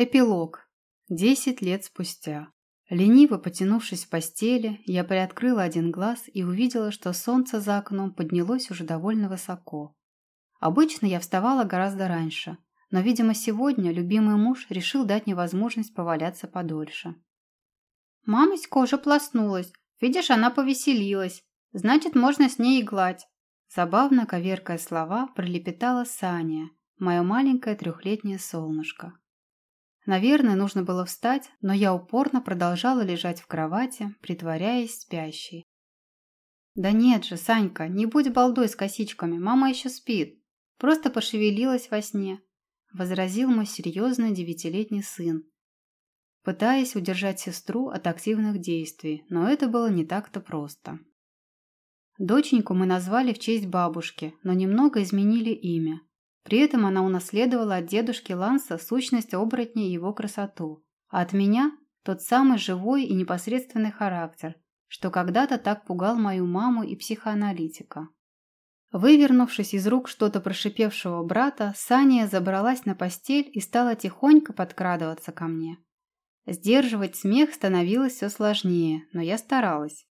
Эпилог. Десять лет спустя. Лениво потянувшись в постели, я приоткрыла один глаз и увидела, что солнце за окном поднялось уже довольно высоко. Обычно я вставала гораздо раньше, но, видимо, сегодня любимый муж решил дать мне возможность поваляться подольше. «Мамоська уже плоснулась. Видишь, она повеселилась. Значит, можно с ней иглать». Забавно, коверкая слова, пролепетала Саня, мое маленькое трехлетнее солнышко. Наверное, нужно было встать, но я упорно продолжала лежать в кровати, притворяясь спящей. «Да нет же, Санька, не будь балдой с косичками, мама еще спит. Просто пошевелилась во сне», – возразил мой серьезный девятилетний сын, пытаясь удержать сестру от активных действий, но это было не так-то просто. Доченьку мы назвали в честь бабушки, но немного изменили имя. При этом она унаследовала от дедушки Ланса сущность оборотня и его красоту, а от меня – тот самый живой и непосредственный характер, что когда-то так пугал мою маму и психоаналитика. Вывернувшись из рук что-то прошипевшего брата, Саня забралась на постель и стала тихонько подкрадываться ко мне. Сдерживать смех становилось все сложнее, но я старалась.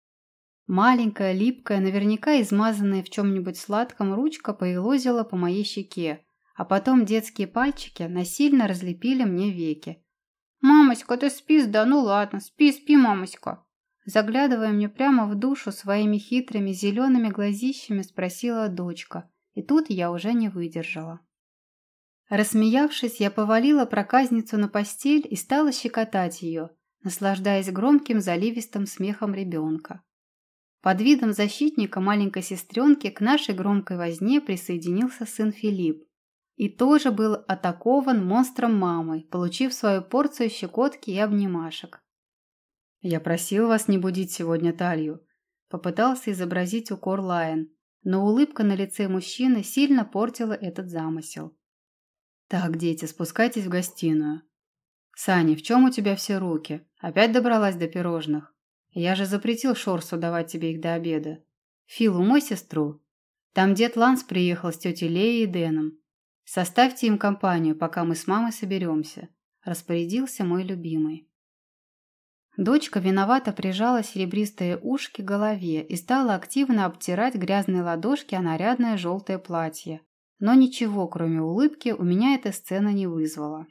Маленькая, липкая, наверняка измазанная в чем-нибудь сладком ручка поелозила по моей щеке, а потом детские пальчики насильно разлепили мне веки. «Мамоська, ты спишь, да ну ладно, спи, спи, мамоська!» Заглядывая мне прямо в душу своими хитрыми зелеными глазищами, спросила дочка, и тут я уже не выдержала. Рассмеявшись, я повалила проказницу на постель и стала щекотать ее, наслаждаясь громким заливистым смехом ребенка. Под видом защитника маленькой сестренки к нашей громкой возне присоединился сын Филипп. И тоже был атакован монстром мамой, получив свою порцию щекотки и обнимашек. «Я просил вас не будить сегодня Талью», – попытался изобразить укор Лайон, но улыбка на лице мужчины сильно портила этот замысел. «Так, дети, спускайтесь в гостиную». «Саня, в чем у тебя все руки? Опять добралась до пирожных?» Я же запретил Шорсу давать тебе их до обеда. Фил, умой сестру. Там дед Ланс приехал с тетей Леей и Дэном. Составьте им компанию, пока мы с мамой соберемся», – распорядился мой любимый. Дочка виновато прижала серебристые ушки к голове и стала активно обтирать грязные ладошки о нарядное желтое платье. Но ничего, кроме улыбки, у меня эта сцена не вызвала.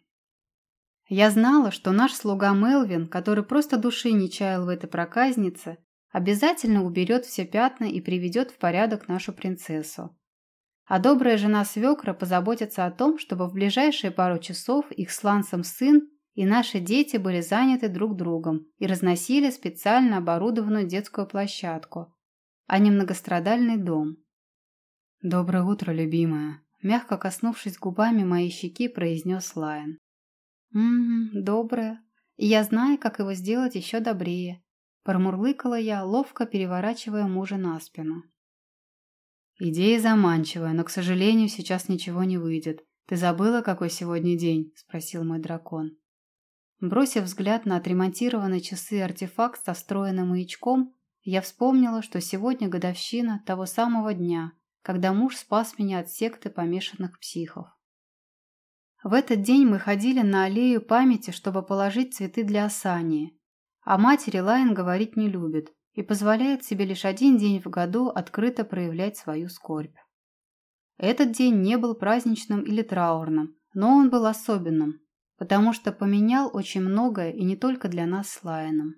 Я знала, что наш слуга Мелвин, который просто души не чаял в этой проказнице, обязательно уберет все пятна и приведет в порядок нашу принцессу. А добрая жена свекра позаботится о том, чтобы в ближайшие пару часов их с сын и наши дети были заняты друг другом и разносили специально оборудованную детскую площадку, а не многострадальный дом. «Доброе утро, любимая», – мягко коснувшись губами моей щеки, произнес Лайон. «Ммм, доброе. И я знаю, как его сделать еще добрее», – промурлыкала я, ловко переворачивая мужа на спину. «Идея заманчивая, но, к сожалению, сейчас ничего не выйдет. Ты забыла, какой сегодня день?» – спросил мой дракон. Бросив взгляд на отремонтированные часы артефакт со встроенным маячком, я вспомнила, что сегодня годовщина того самого дня, когда муж спас меня от секты помешанных психов. В этот день мы ходили на аллею памяти, чтобы положить цветы для Асании. О матери Лайн говорить не любит и позволяет себе лишь один день в году открыто проявлять свою скорбь. Этот день не был праздничным или траурным, но он был особенным, потому что поменял очень многое и не только для нас с Лайном.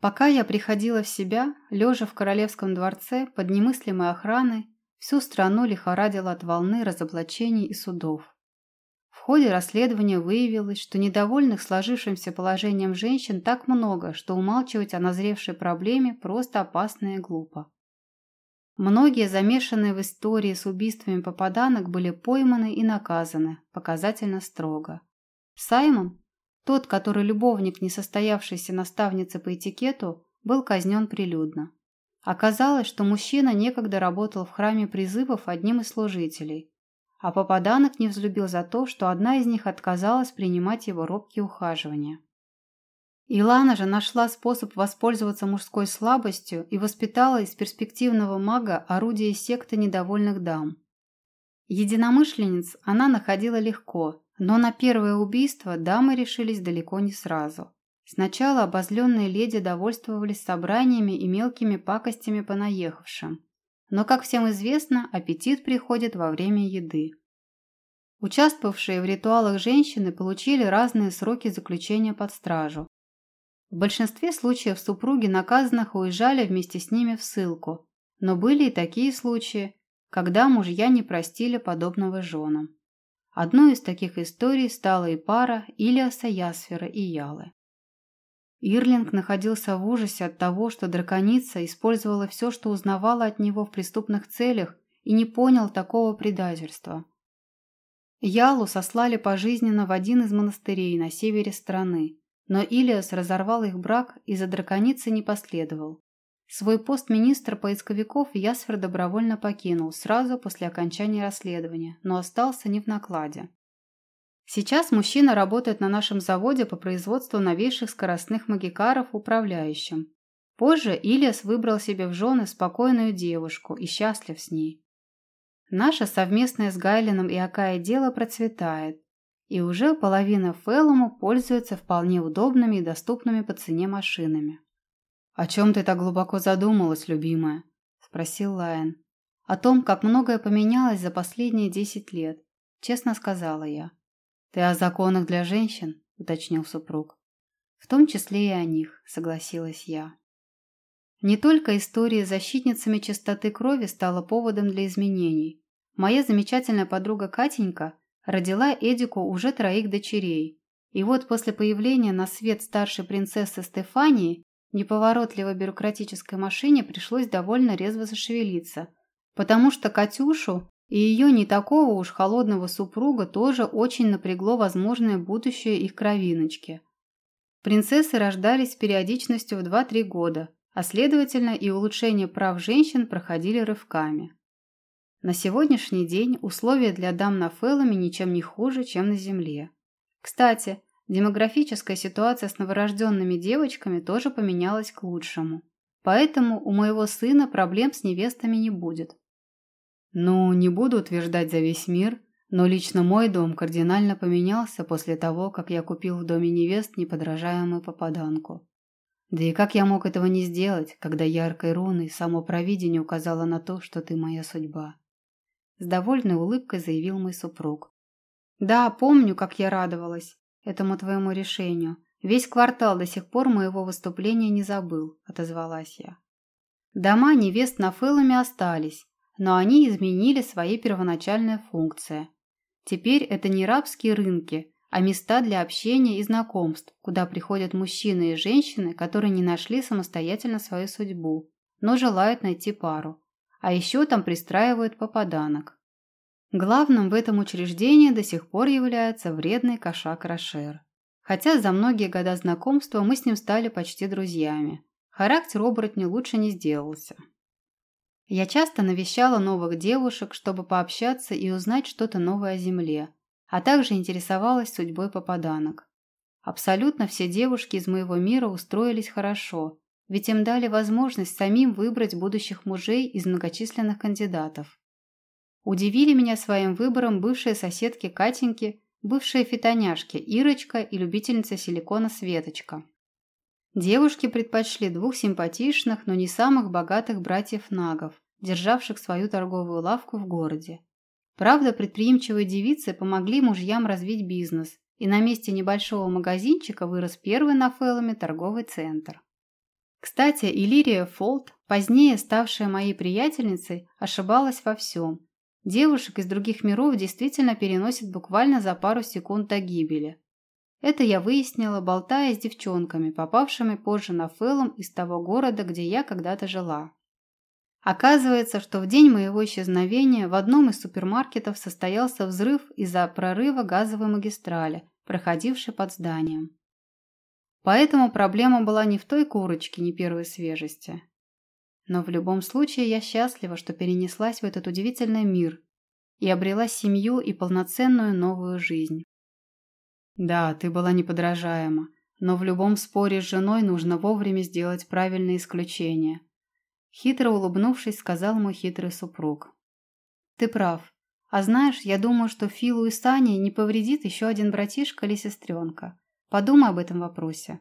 Пока я приходила в себя, лежа в королевском дворце под немыслимой охраной, всю страну лихорадила от волны разоблачений и судов ходе расследования выявилось, что недовольных сложившимся положением женщин так много, что умалчивать о назревшей проблеме просто опасно и глупо. Многие, замешанные в истории с убийствами попаданок, были пойманы и наказаны, показательно строго. Саймон, тот, который любовник несостоявшейся наставницы по этикету, был казнен прилюдно. Оказалось, что мужчина некогда работал в храме призывов одним из служителей – а попаданок не взлюбил за то, что одна из них отказалась принимать его робкие ухаживания. Илана же нашла способ воспользоваться мужской слабостью и воспитала из перспективного мага орудие секты недовольных дам. Единомышленниц она находила легко, Но на первое убийство дамы решились далеко не сразу. Сначала обозленные леди довольствовались собраниями и мелкими пакостями по наехавшим. Но, как всем известно, аппетит приходит во время еды. Участвовавшие в ритуалах женщины получили разные сроки заключения под стражу. В большинстве случаев супруги наказанных уезжали вместе с ними в ссылку, но были и такие случаи, когда мужья не простили подобного женам. Одной из таких историй стала и пара Илиаса Ясфера и Ялы. Ирлинг находился в ужасе от того, что драконица использовала все, что узнавала от него в преступных целях, и не понял такого предательства. Ялу сослали пожизненно в один из монастырей на севере страны, но Илиас разорвал их брак и за драконицей не последовал. Свой пост министра поисковиков Ясфер добровольно покинул сразу после окончания расследования, но остался не в накладе. Сейчас мужчина работает на нашем заводе по производству новейших скоростных магикаров управляющим. Позже Илиас выбрал себе в жены спокойную девушку и счастлив с ней. Наше совместное с Гайлином и Акаей дело процветает, и уже половина Фэллуму пользуется вполне удобными и доступными по цене машинами. «О чем ты так глубоко задумалась, любимая?» – спросил Лайон. «О том, как многое поменялось за последние десять лет», – честно сказала я. «Ты о законах для женщин?» – уточнил супруг. «В том числе и о них», – согласилась я. Не только история защитницами чистоты крови стала поводом для изменений. Моя замечательная подруга Катенька родила Эдику уже троих дочерей. И вот после появления на свет старшей принцессы Стефании неповоротливой бюрократической машине пришлось довольно резво зашевелиться, потому что Катюшу и ее не такого уж холодного супруга тоже очень напрягло возможное будущее их кровиночки. Принцессы рождались с периодичностью в 2-3 года, а следовательно и улучшение прав женщин проходили рывками. На сегодняшний день условия для дам на Феллами ничем не хуже, чем на Земле. Кстати, демографическая ситуация с новорожденными девочками тоже поменялась к лучшему. Поэтому у моего сына проблем с невестами не будет. Ну, не буду утверждать за весь мир, но лично мой дом кардинально поменялся после того, как я купил в доме невест неподражаемую попаданку. Да и как я мог этого не сделать, когда яркой руной само провидение указало на то, что ты моя судьба? С довольной улыбкой заявил мой супруг. «Да, помню, как я радовалась этому твоему решению. Весь квартал до сих пор моего выступления не забыл», – отозвалась я. Дома невест на Фэллами остались, но они изменили свои первоначальные функции. Теперь это не рабские рынки, а места для общения и знакомств, куда приходят мужчины и женщины, которые не нашли самостоятельно свою судьбу, но желают найти пару. А еще там пристраивают попаданок. Главным в этом учреждении до сих пор является вредный кошак Рошер. Хотя за многие года знакомства мы с ним стали почти друзьями. Характер оборотня лучше не сделался. Я часто навещала новых девушек, чтобы пообщаться и узнать что-то новое о Земле, а также интересовалась судьбой попаданок. Абсолютно все девушки из моего мира устроились хорошо, ведь им дали возможность самим выбрать будущих мужей из многочисленных кандидатов. Удивили меня своим выбором бывшие соседки Катеньки, бывшие фитоняшки Ирочка и любительница силикона Светочка. Девушки предпочли двух симпатичных, но не самых богатых братьев-нагов, державших свою торговую лавку в городе. Правда, предприимчивые девицы помогли мужьям развить бизнес, и на месте небольшого магазинчика вырос первый на Фэллами торговый центр. Кстати, Иллирия Фолт, позднее ставшая моей приятельницей, ошибалась во всем. Девушек из других миров действительно переносит буквально за пару секунд до гибели. Это я выяснила, болтая с девчонками, попавшими позже на Фэллом из того города, где я когда-то жила. Оказывается, что в день моего исчезновения в одном из супермаркетов состоялся взрыв из-за прорыва газовой магистрали, проходившей под зданием. Поэтому проблема была не в той курочке не первой свежести. Но в любом случае я счастлива, что перенеслась в этот удивительный мир и обрела семью и полноценную новую жизнь. Да, ты была неподражаема, но в любом споре с женой нужно вовремя сделать правильное исключение. Хитро улыбнувшись, сказал мой хитрый супруг. Ты прав. А знаешь, я думаю, что Филу и Сане не повредит еще один братишка или сестренка. Подумай об этом вопросе.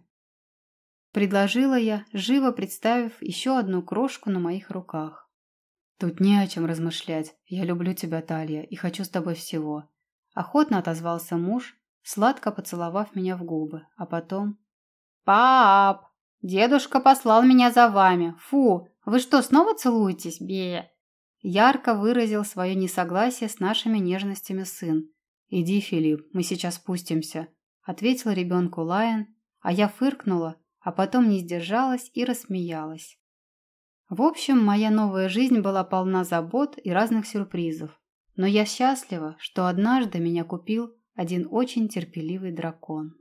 Предложила я, живо представив еще одну крошку на моих руках. Тут не о чем размышлять. Я люблю тебя, Талья, и хочу с тобой всего. Охотно отозвался муж, сладко поцеловав меня в губы, а потом... «Пап! Дедушка послал меня за вами. Фу! Вы что, снова целуетесь? Бе!» Ярко выразил свое несогласие с нашими нежностями сын. «Иди, Филипп, мы сейчас спустимся», — ответил ребенку Лайон, а я фыркнула, а потом не сдержалась и рассмеялась. В общем, моя новая жизнь была полна забот и разных сюрпризов, но я счастлива, что однажды меня купил один очень терпеливый дракон.